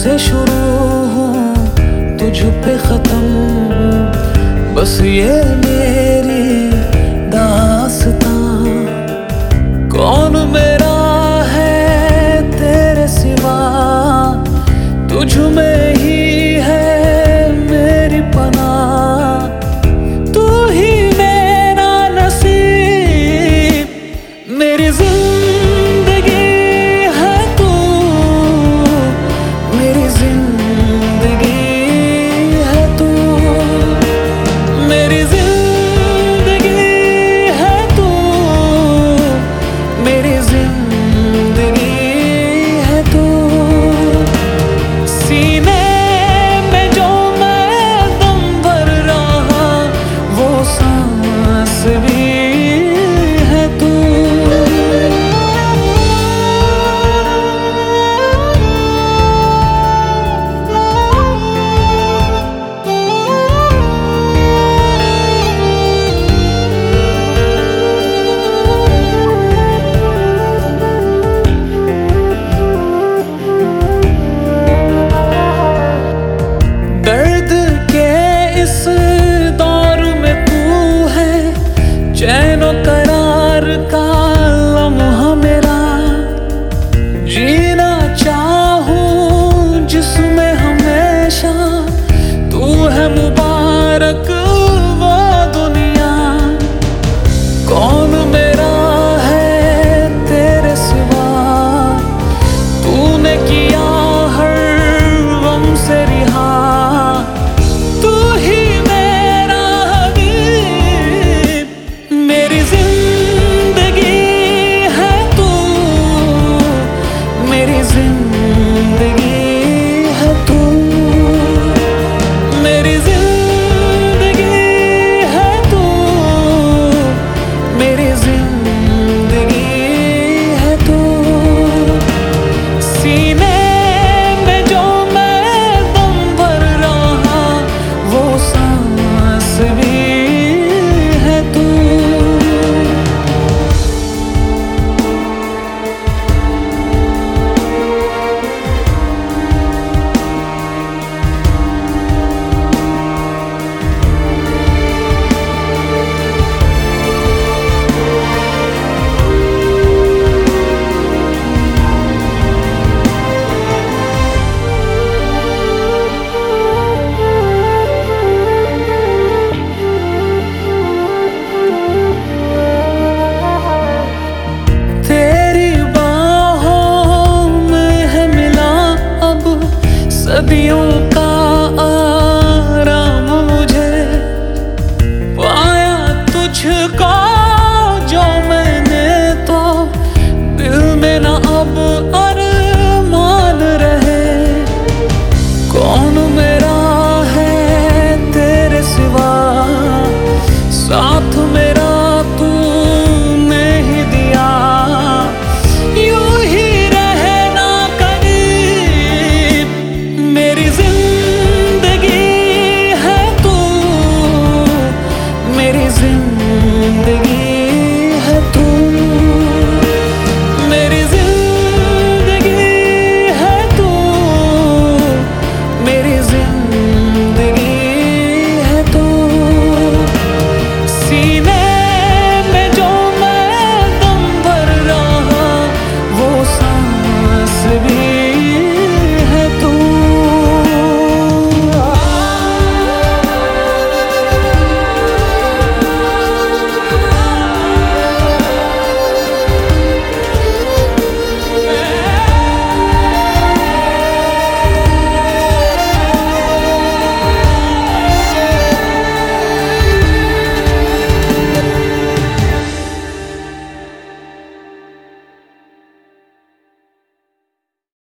तुझसे शुरू हूँ तुझ पे खत्म बस ये मेरी सर्दियों का आराम मुझे पाया तुझको जो मैं